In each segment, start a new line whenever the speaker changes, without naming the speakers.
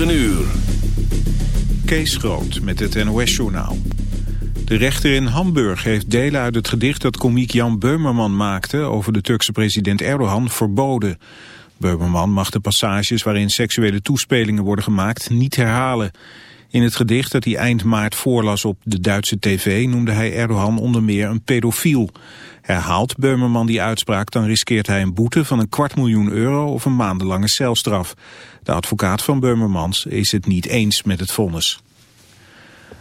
9 uur.
Kees Groot met het NOS-journaal. De rechter in Hamburg heeft delen uit het gedicht dat komiek Jan Beumerman maakte... over de Turkse president Erdogan verboden. Beumerman mag de passages waarin seksuele toespelingen worden gemaakt niet herhalen. In het gedicht dat hij eind maart voorlas op de Duitse tv... noemde hij Erdogan onder meer een pedofiel. Herhaalt Beumerman die uitspraak, dan riskeert hij een boete van een kwart miljoen euro... of een maandenlange celstraf. De advocaat van Beumermans is het niet eens met het vonnis.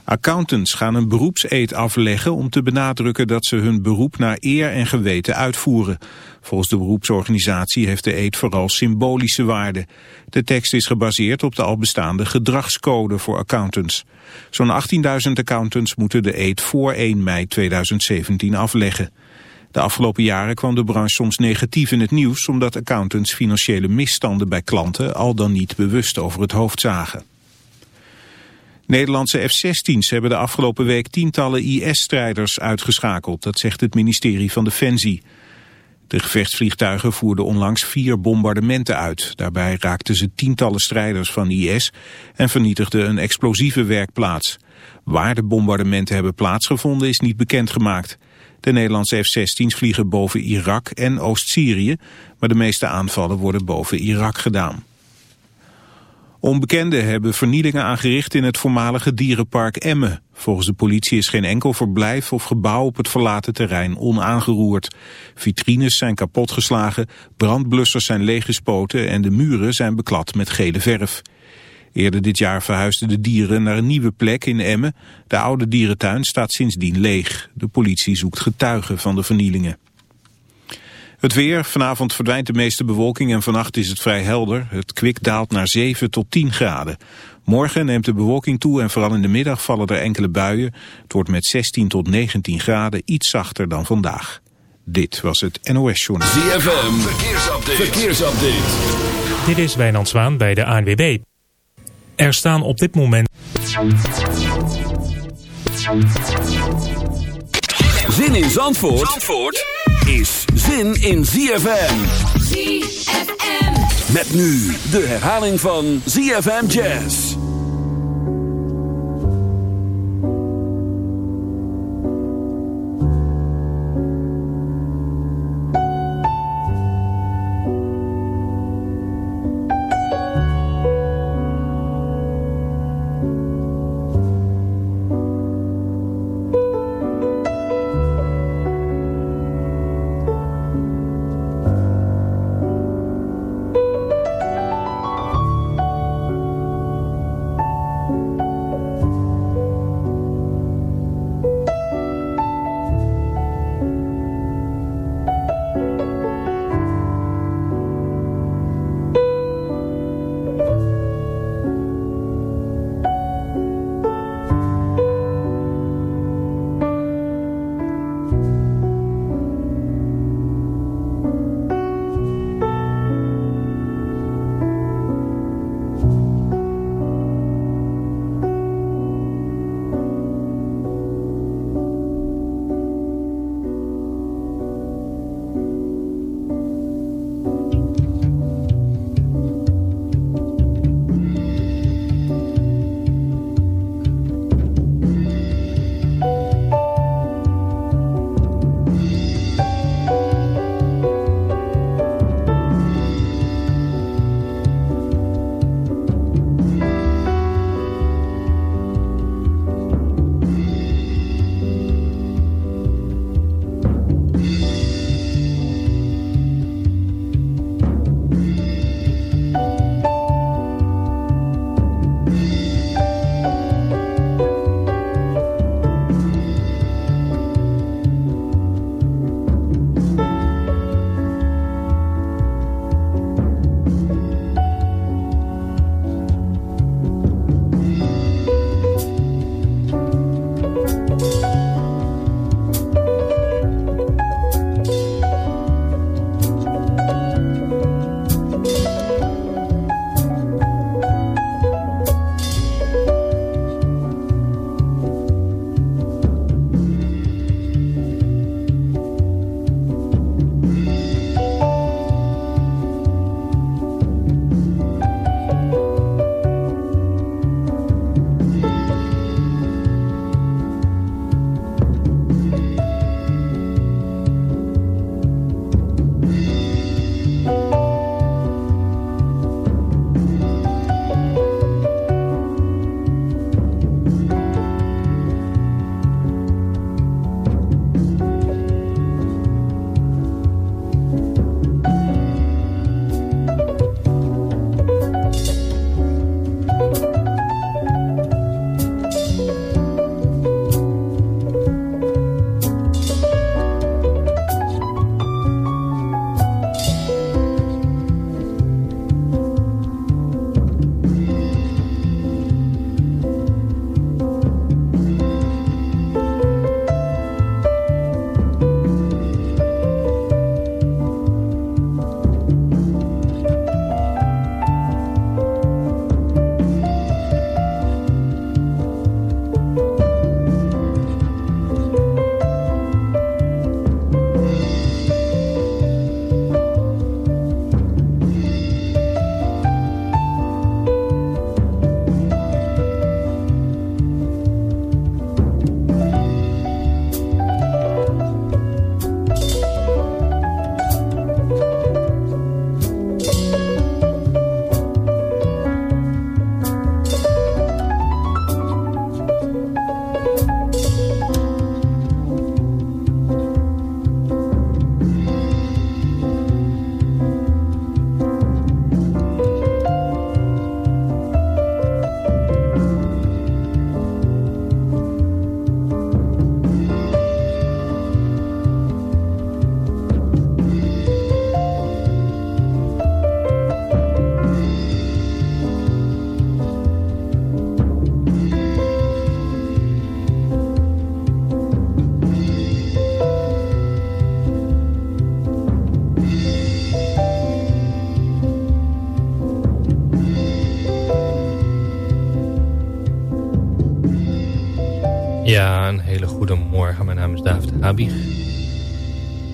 Accountants gaan een beroepseed afleggen om te benadrukken dat ze hun beroep naar eer en geweten uitvoeren. Volgens de beroepsorganisatie heeft de eed vooral symbolische waarde. De tekst is gebaseerd op de al bestaande gedragscode voor accountants. Zo'n 18.000 accountants moeten de eed voor 1 mei 2017 afleggen. De afgelopen jaren kwam de branche soms negatief in het nieuws... omdat accountants financiële misstanden bij klanten al dan niet bewust over het hoofd zagen. Nederlandse F-16's hebben de afgelopen week tientallen IS-strijders uitgeschakeld. Dat zegt het ministerie van Defensie. De gevechtsvliegtuigen voerden onlangs vier bombardementen uit. Daarbij raakten ze tientallen strijders van IS en vernietigden een explosieve werkplaats. Waar de bombardementen hebben plaatsgevonden is niet bekendgemaakt. De Nederlandse F-16's vliegen boven Irak en Oost-Syrië, maar de meeste aanvallen worden boven Irak gedaan. Onbekenden hebben vernielingen aangericht in het voormalige dierenpark Emmen. Volgens de politie is geen enkel verblijf of gebouw op het verlaten terrein onaangeroerd. Vitrines zijn kapotgeslagen, brandblussers zijn leeggespoten en de muren zijn beklad met gele verf. Eerder dit jaar verhuisden de dieren naar een nieuwe plek in Emmen. De oude dierentuin staat sindsdien leeg. De politie zoekt getuigen van de vernielingen. Het weer, vanavond verdwijnt de meeste bewolking en vannacht is het vrij helder. Het kwik daalt naar 7 tot 10 graden. Morgen neemt de bewolking toe en vooral in de middag vallen er enkele buien. Het wordt met 16 tot 19 graden iets zachter dan vandaag. Dit was het NOS Journal.
ZFM, verkeersupdate. verkeersupdate.
Dit is Wijnand Zwaan bij de ANWB. Er staan op dit moment...
Zin in Zandvoort, Zandvoort is zin in ZFM.
ZFM.
Met nu de herhaling van ZFM Jazz.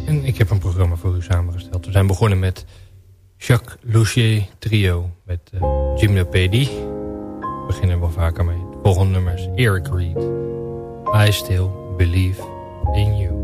En ik heb een programma voor u samengesteld. We zijn begonnen met Jacques Louchier Trio met uh, Gymnopedie. We beginnen wel vaker mee. De volgende nummer is Eric Reed. I Still Believe in You.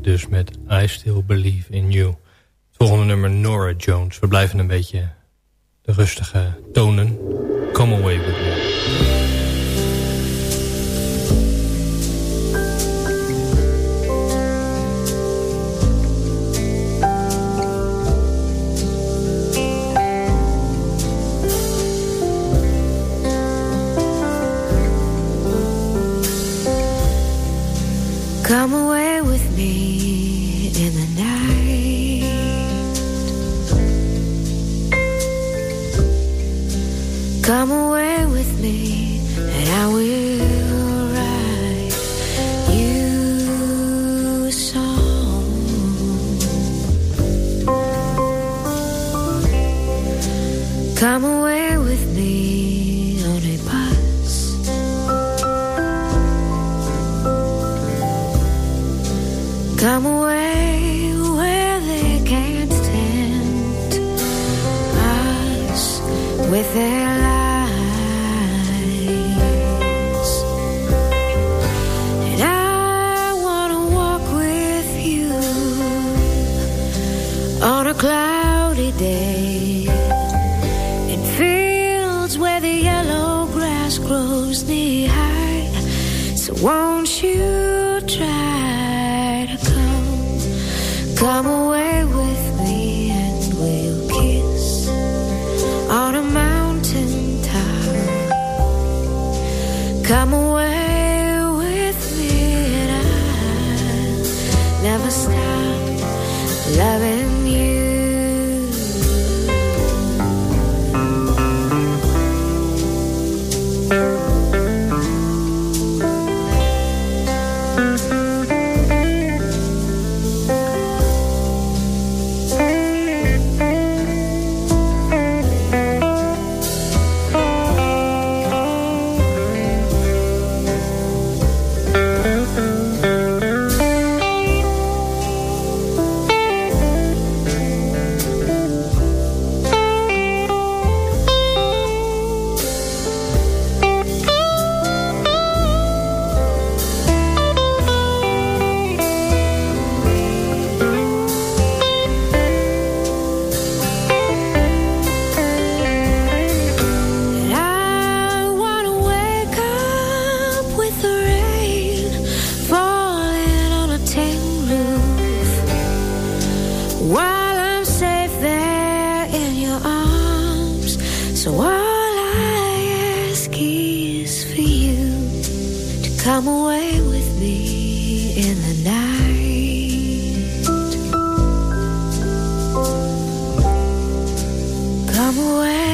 Dus met I Still Believe in You. Het volgende nummer Nora Jones. We blijven een beetje de rustige tonen. Come away with me.
Come away where they can't tempt us with their whiskey is for you to come away with me in the night. Come away.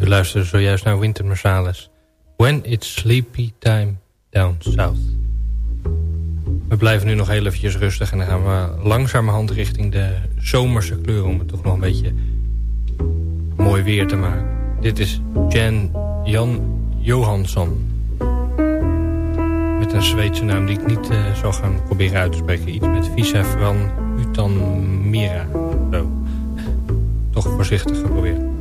Luisterde zojuist naar Winter Marsalis. When it's sleepy time down south. We blijven nu nog heel eventjes rustig en dan gaan we langzamerhand richting de zomerse kleuren... om het toch nog een beetje mooi weer te maken. Dit is Jan, Jan Johansson. Met een Zweedse naam die ik niet uh, zal gaan proberen uit te spreken. Iets met Visa Fran Utan Mira. Zo. Toch voorzichtig geprobeerd.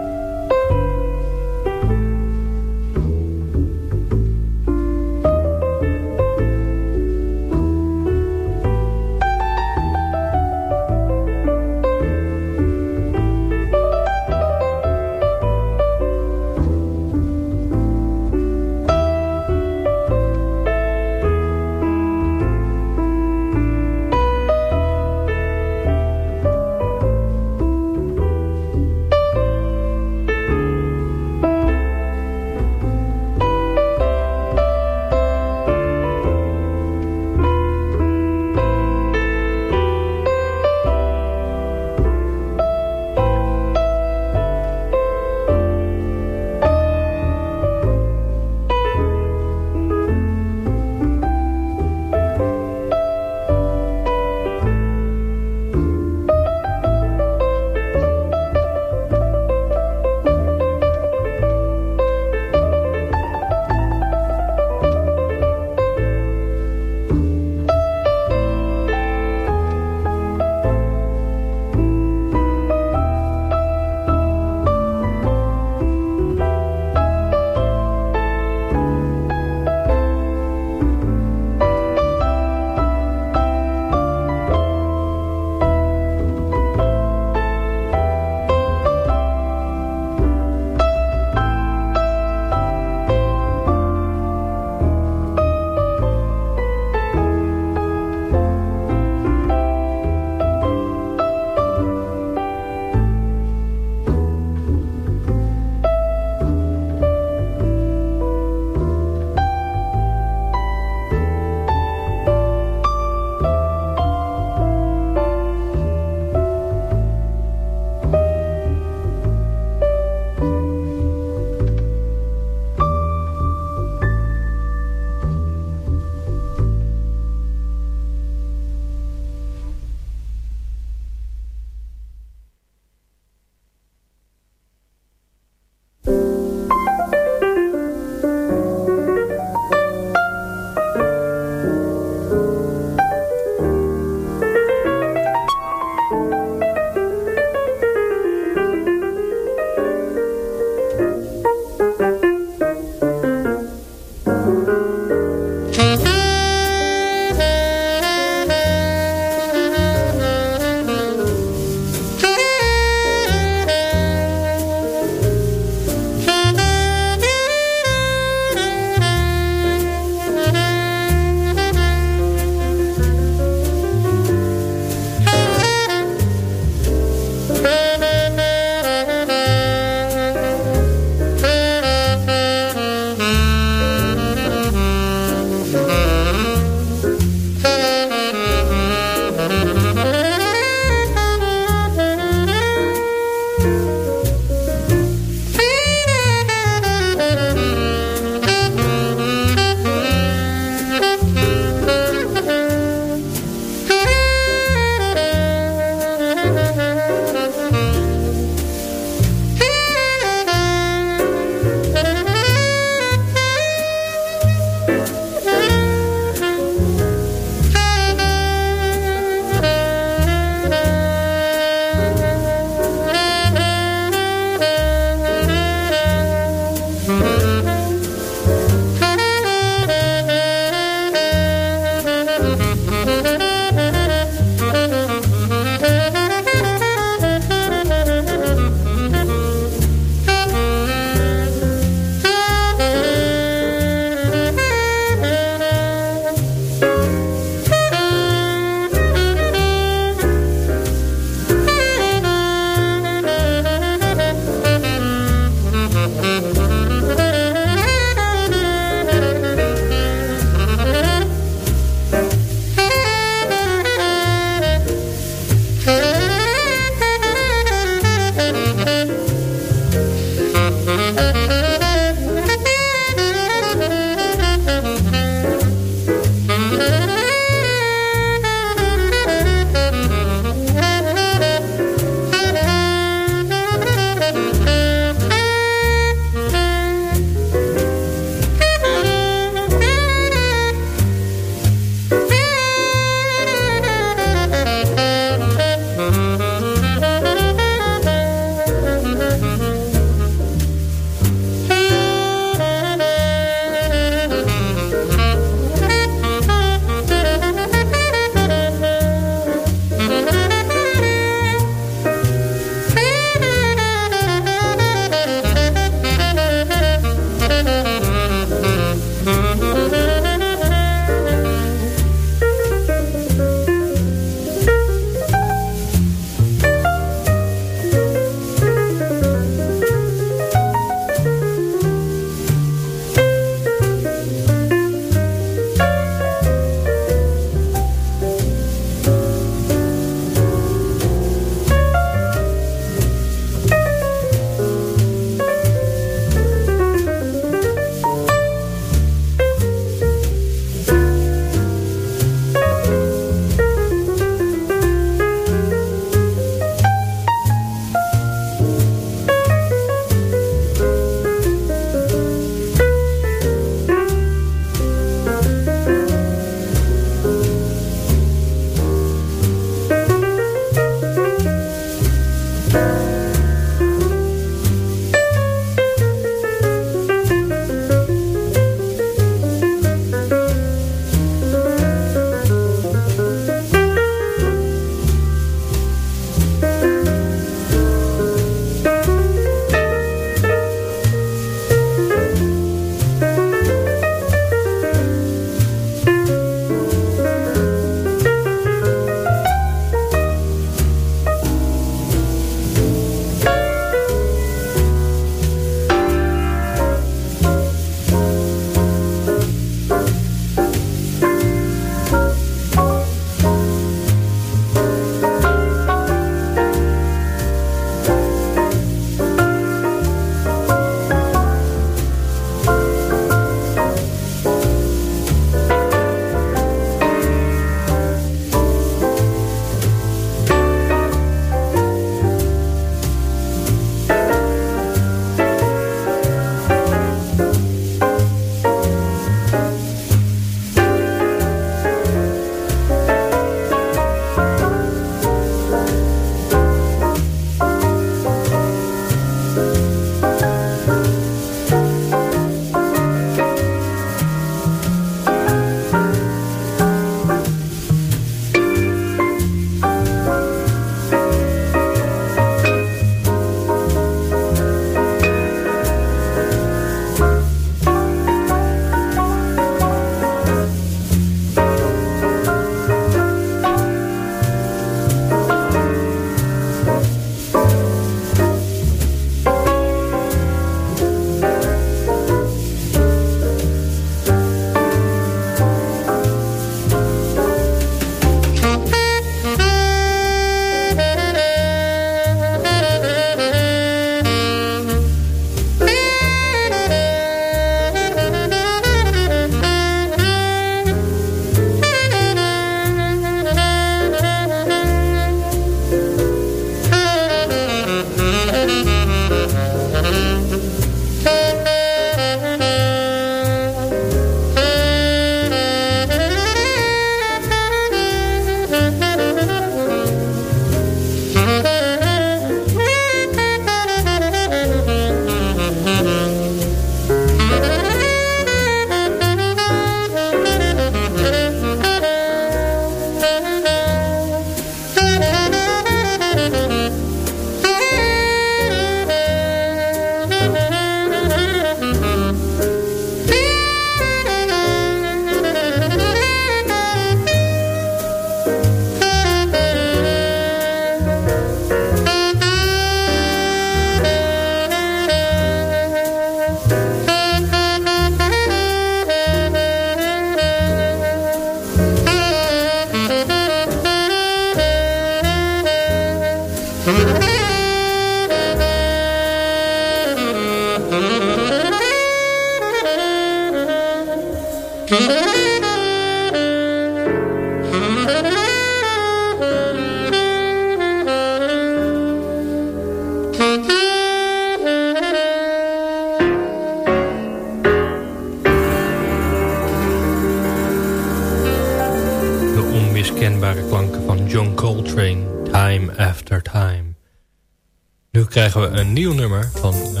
Van uh,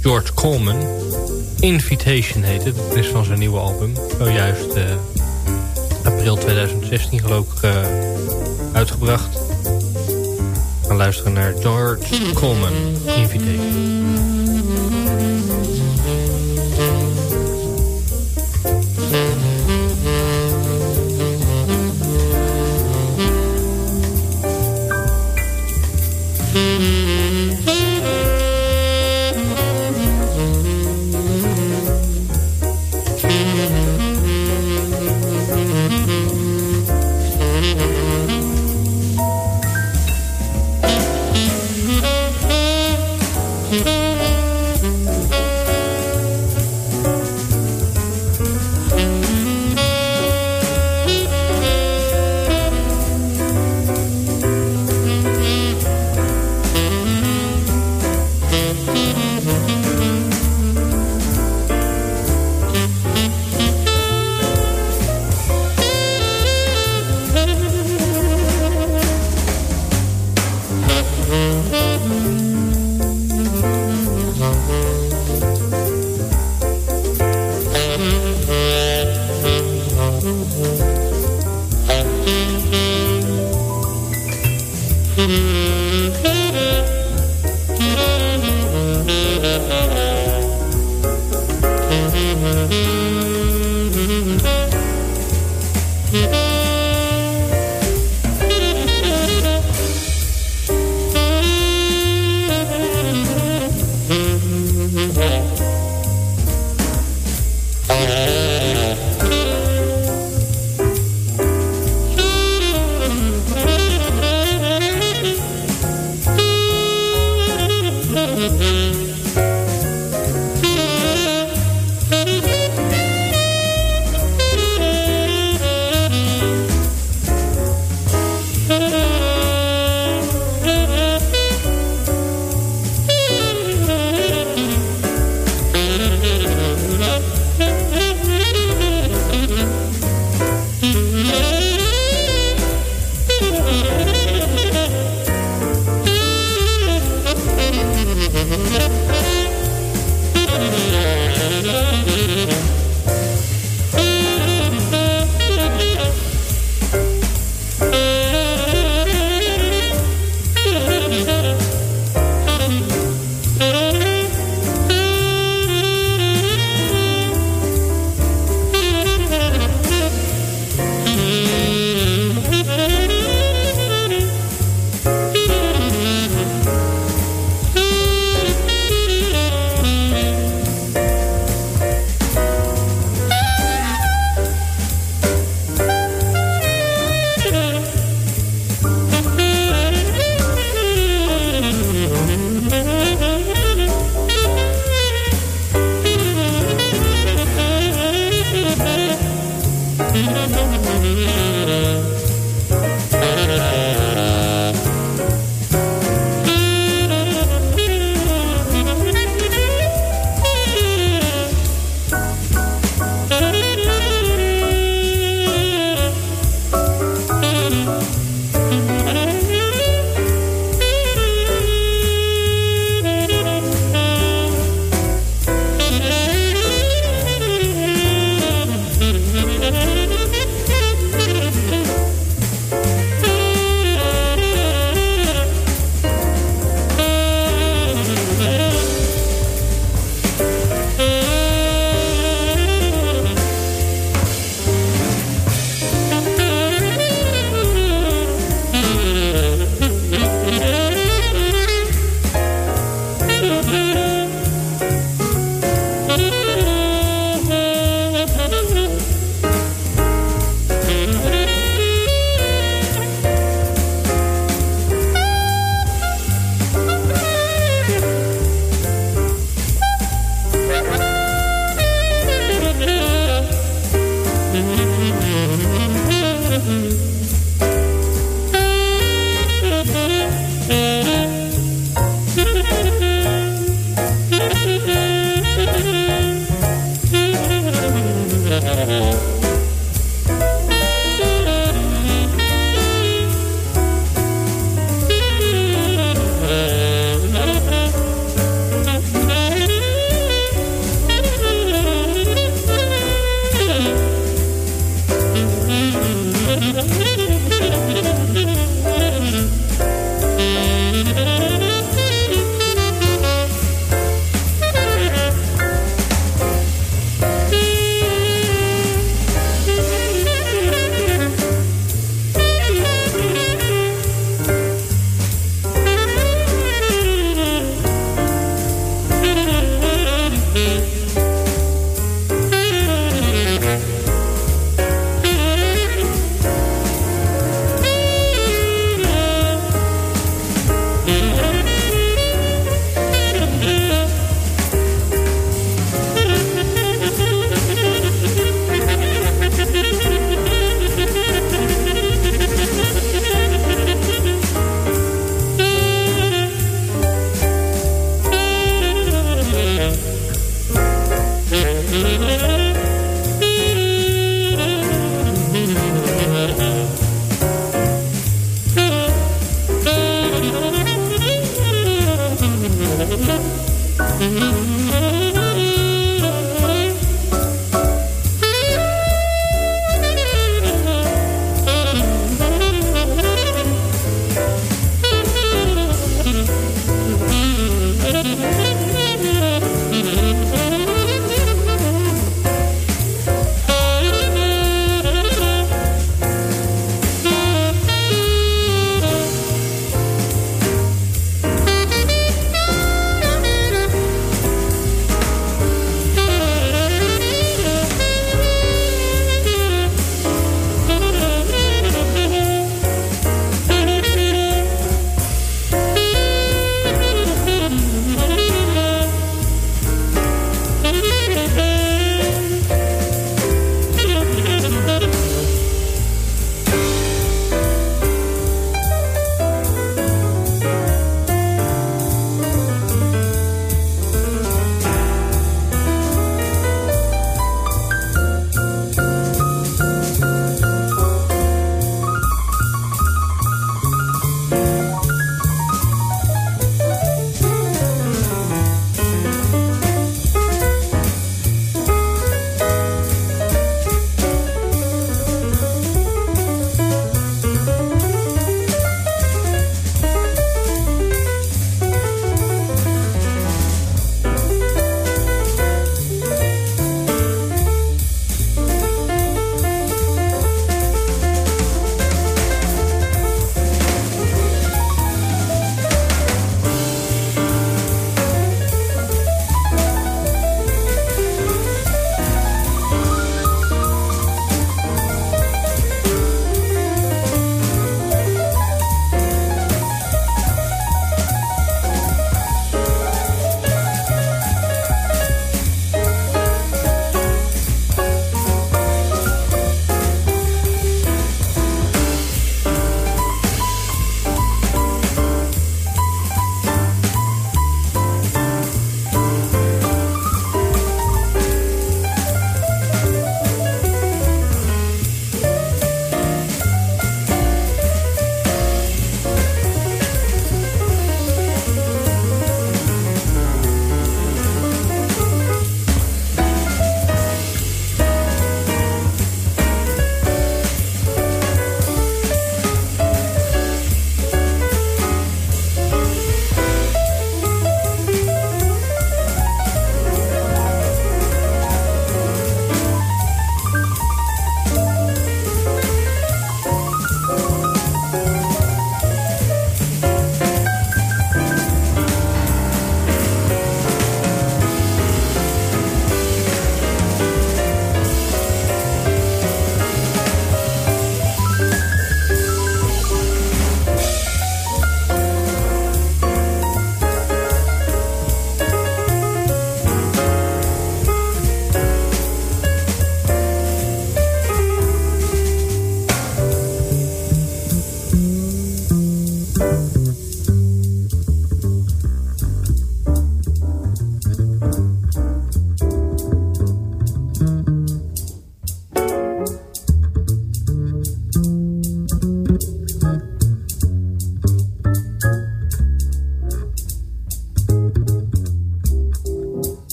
George Coleman. Invitation heet het. Het is van zijn nieuwe album. Zojuist uh, april 2016 geloof ik uh, uitgebracht. We gaan luisteren naar George Coleman. Invitation.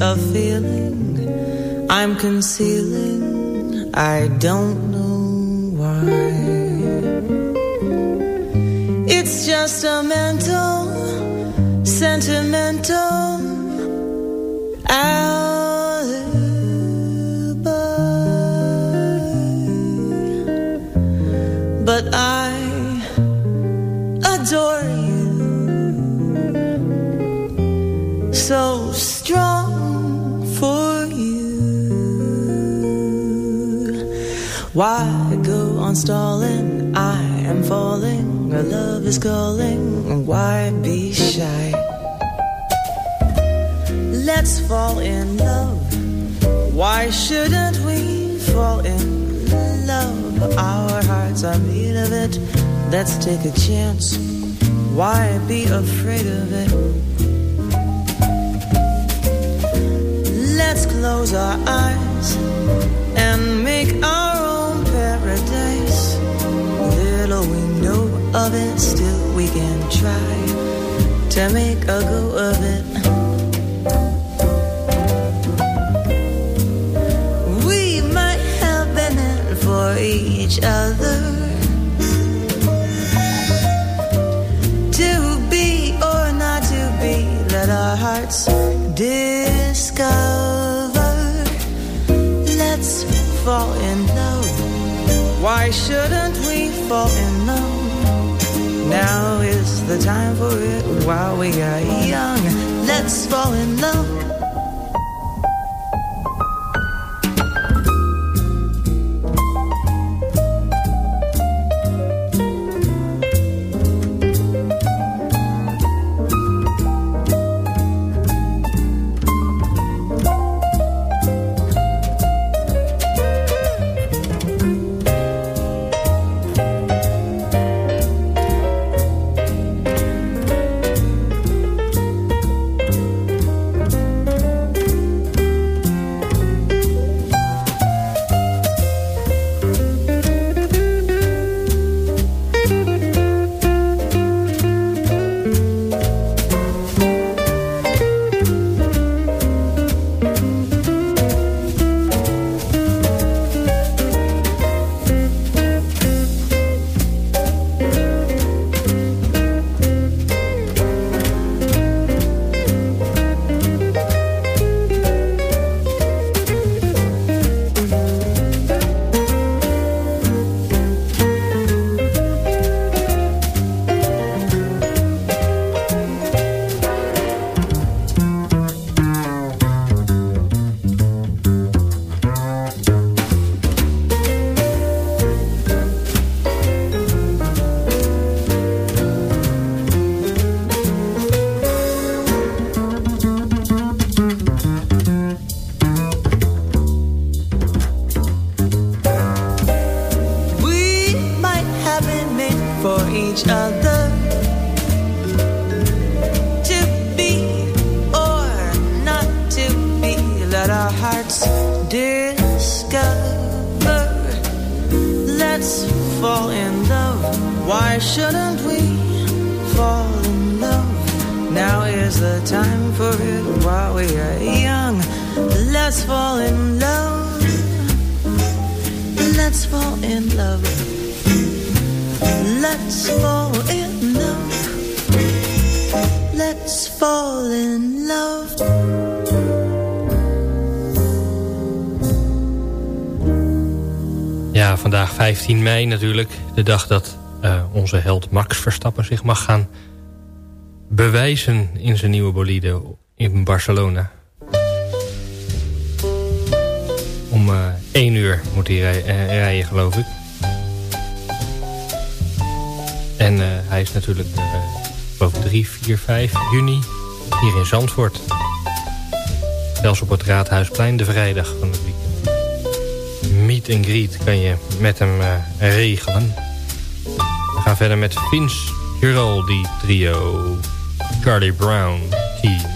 A feeling I'm concealing, I don't know why. It's just a mental, sentimental stalling? I am falling, our love is calling. Why be shy? Let's fall in love. Why shouldn't we fall in love. Our hearts are made of it. Let's take a chance. Why be afraid of it? Let's close our eyes and make our own paradise. Of it, still we can try to make a go of it. We might have been in for each other. To be or not to be, let our hearts discover. Let's fall in love. Why shouldn't we fall in love? Now is the time for it while we are young. Let's fall in love.
Natuurlijk. De dag dat uh, onze held Max Verstappen zich mag gaan bewijzen in zijn nieuwe bolide in Barcelona. Om uh, één uur moet hij rij uh, rijden, geloof ik. En hij is natuurlijk, geloof 3, 4, 5 juni hier in Zandvoort. zelfs op het Raadhuisplein de vrijdag van het. Meet and greet kan je met hem uh, regelen. We gaan verder met Vince Giraldi trio. Charlie Brown team.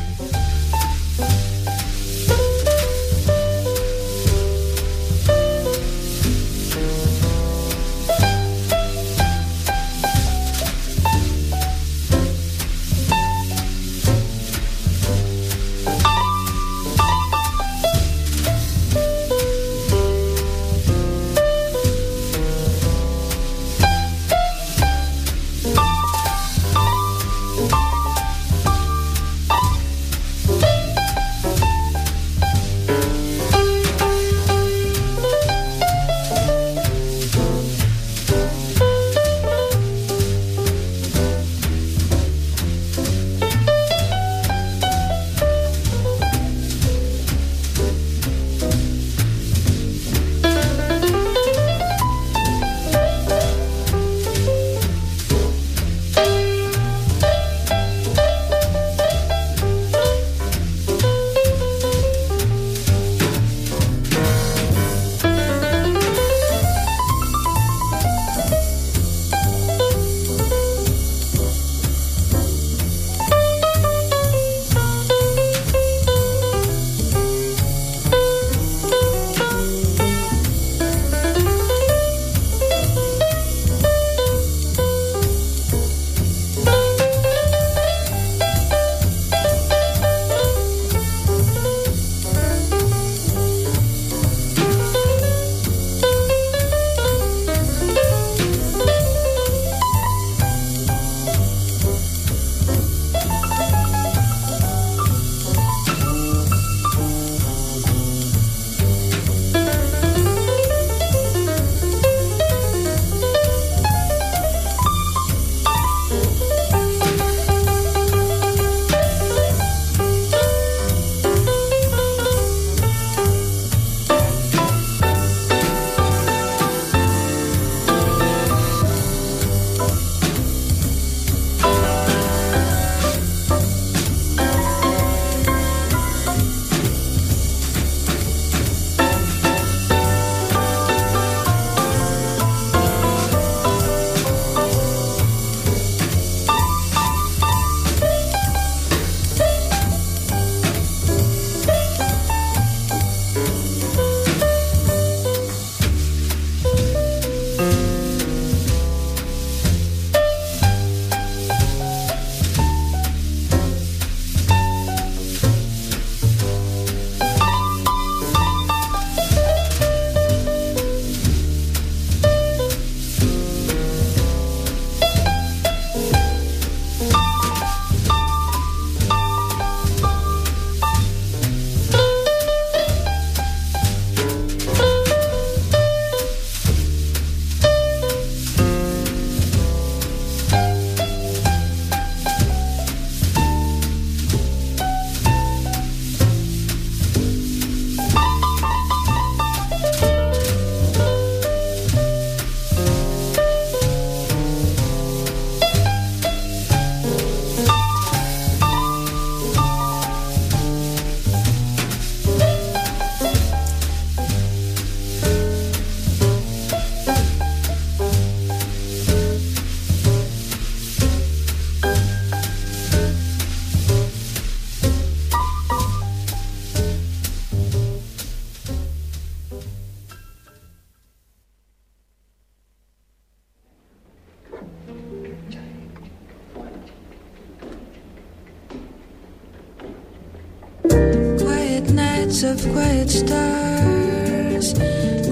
Of quiet stars,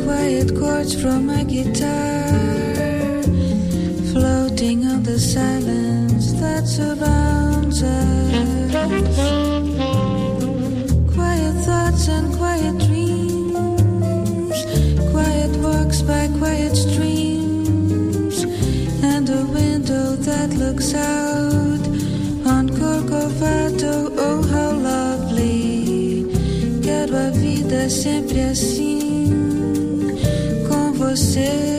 quiet chords from a guitar, floating on the silence that surrounds us. Você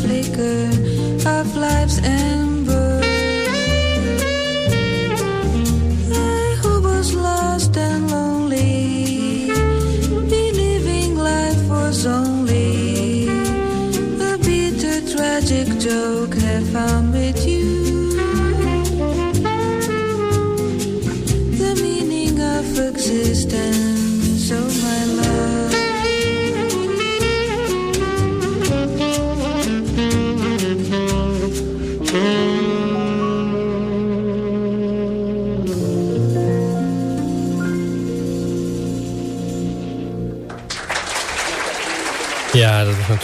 flicker of life's ember.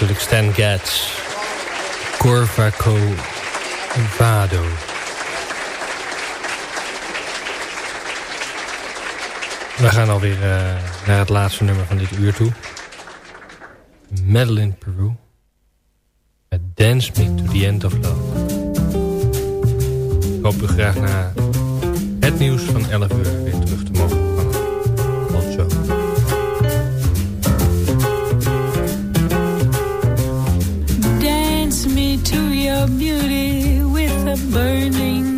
Natuurlijk Stan Getz. Corvaco Vado. We gaan alweer uh, naar het laatste nummer van dit uur toe. Madeline Peru. Met Dance Me to the End of Love. Ik hoop u graag na het nieuws van 11 uur weer terug te mogen
your beauty with a burning